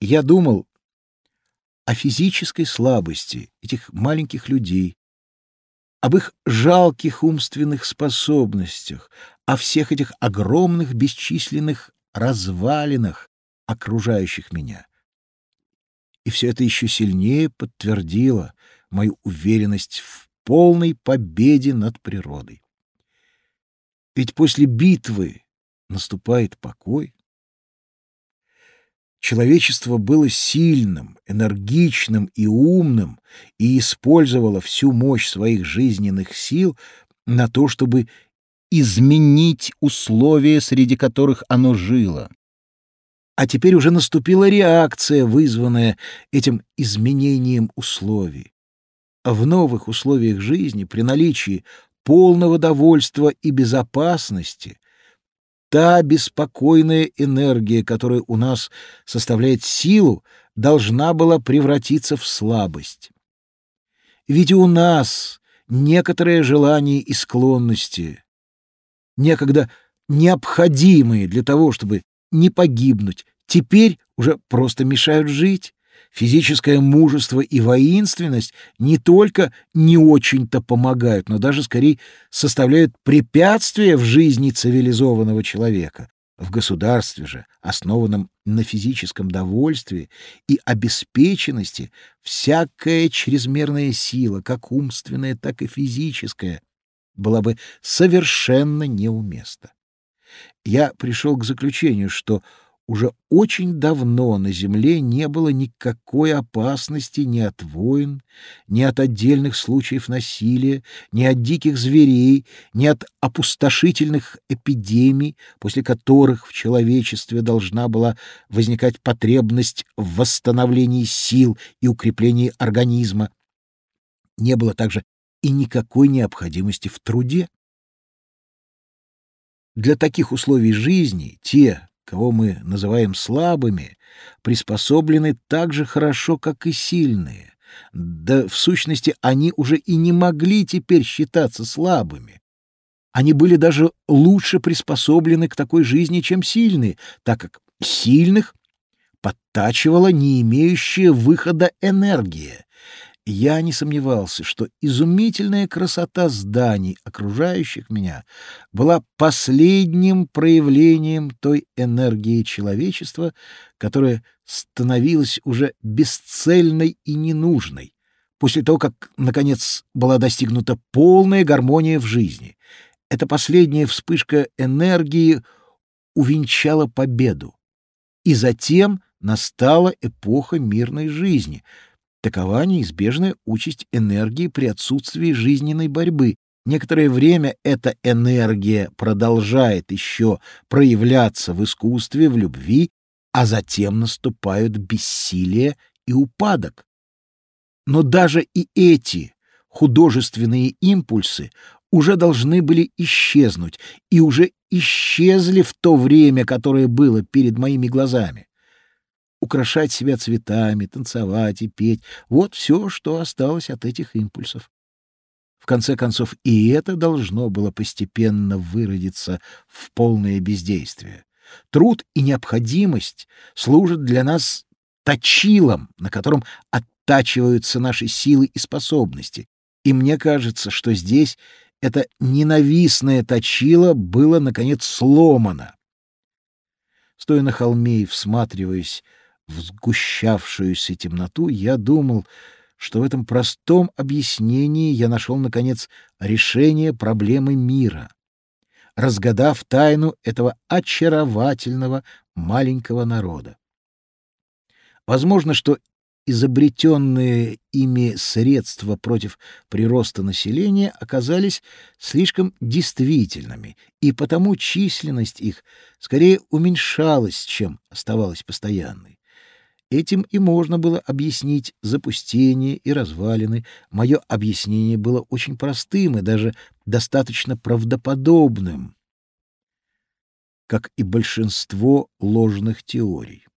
Я думал о физической слабости этих маленьких людей, об их жалких умственных способностях, о всех этих огромных бесчисленных развалинах, окружающих меня. И все это еще сильнее подтвердило мою уверенность в полной победе над природой. Ведь после битвы наступает покой. Человечество было сильным, энергичным и умным и использовало всю мощь своих жизненных сил на то, чтобы изменить условия, среди которых оно жило. А теперь уже наступила реакция, вызванная этим изменением условий. В новых условиях жизни, при наличии полного довольства и безопасности, та беспокойная энергия, которая у нас составляет силу, должна была превратиться в слабость. Ведь у нас некоторые желания и склонности, некогда необходимые для того, чтобы не погибнуть, теперь уже просто мешают жить. Физическое мужество и воинственность не только не очень-то помогают, но даже скорее составляют препятствия в жизни цивилизованного человека. В государстве же, основанном на физическом довольстве и обеспеченности, всякая чрезмерная сила, как умственная, так и физическая, была бы совершенно неуместна. Я пришел к заключению, что уже очень давно на Земле не было никакой опасности ни от войн, ни от отдельных случаев насилия, ни от диких зверей, ни от опустошительных эпидемий, после которых в человечестве должна была возникать потребность в восстановлении сил и укреплении организма. Не было также и никакой необходимости в труде. Для таких условий жизни те, кого мы называем слабыми, приспособлены так же хорошо, как и сильные. Да, в сущности, они уже и не могли теперь считаться слабыми. Они были даже лучше приспособлены к такой жизни, чем сильные, так как сильных подтачивала не имеющая выхода энергия, я не сомневался, что изумительная красота зданий, окружающих меня, была последним проявлением той энергии человечества, которая становилась уже бесцельной и ненужной, после того, как, наконец, была достигнута полная гармония в жизни. Эта последняя вспышка энергии увенчала победу. И затем настала эпоха мирной жизни — Такова неизбежная участь энергии при отсутствии жизненной борьбы. Некоторое время эта энергия продолжает еще проявляться в искусстве, в любви, а затем наступают бессилие и упадок. Но даже и эти художественные импульсы уже должны были исчезнуть и уже исчезли в то время, которое было перед моими глазами украшать себя цветами, танцевать и петь — вот все, что осталось от этих импульсов. В конце концов, и это должно было постепенно выродиться в полное бездействие. Труд и необходимость служат для нас точилом, на котором оттачиваются наши силы и способности. И мне кажется, что здесь это ненавистное точило было, наконец, сломано. Стоя на холме и всматриваясь в сгущавшуюся темноту, я думал, что в этом простом объяснении я нашел, наконец, решение проблемы мира, разгадав тайну этого очаровательного маленького народа. Возможно, что изобретенные ими средства против прироста населения оказались слишком действительными, и потому численность их скорее уменьшалась, чем оставалась постоянной. Этим и можно было объяснить запустение и развалины. Мое объяснение было очень простым и даже достаточно правдоподобным, как и большинство ложных теорий.